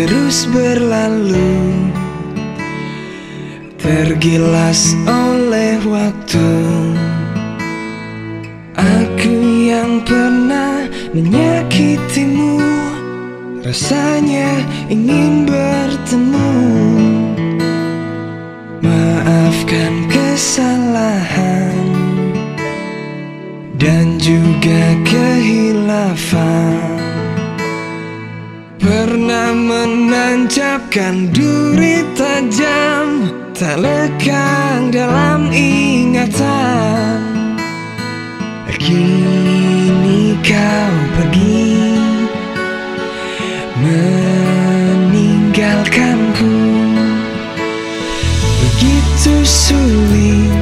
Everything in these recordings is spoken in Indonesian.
terus berlalu. Tergilas oleh waktu. Aku yang pernah menyakitimu. Rasanya ingin bertemu. Maafkan kesalahan Dan juga kehilafan Pernah menancapkan duri tajam Tak lekang dalam ingatan. Kini kau pergi Meninggalkanku. Begitu sulit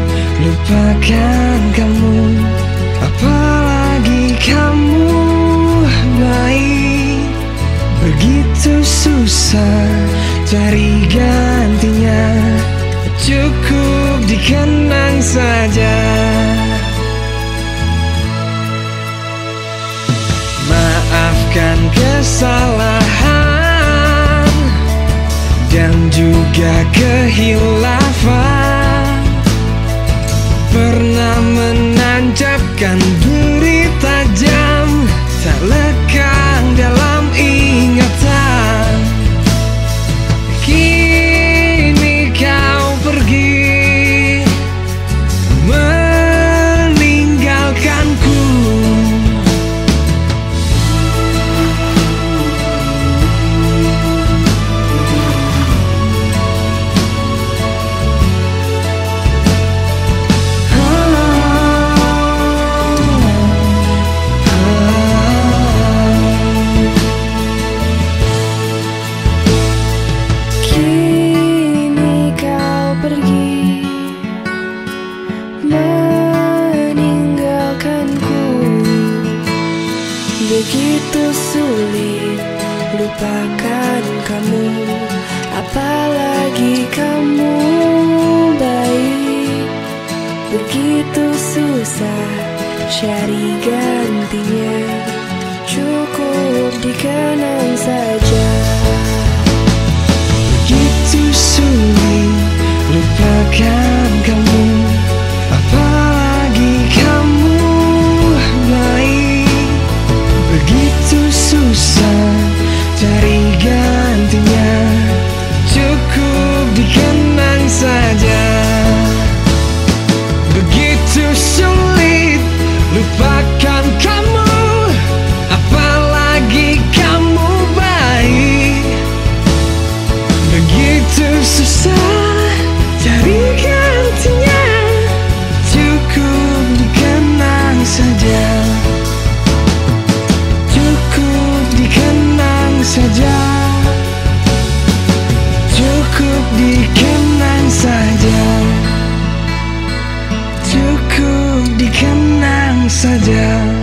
lupakan Begitu susah cari gantinya. Cukup dikenang saja. Maafkan kesalahan Dan juga kehilafan. Pernah menancapkan duri Begitu sulit. Lupakan kamu Apalagi kamu baik. Begitu susah cari gantinya. Cukup dikenang saja. Begitu sulit lupakan Cukup dikenang saja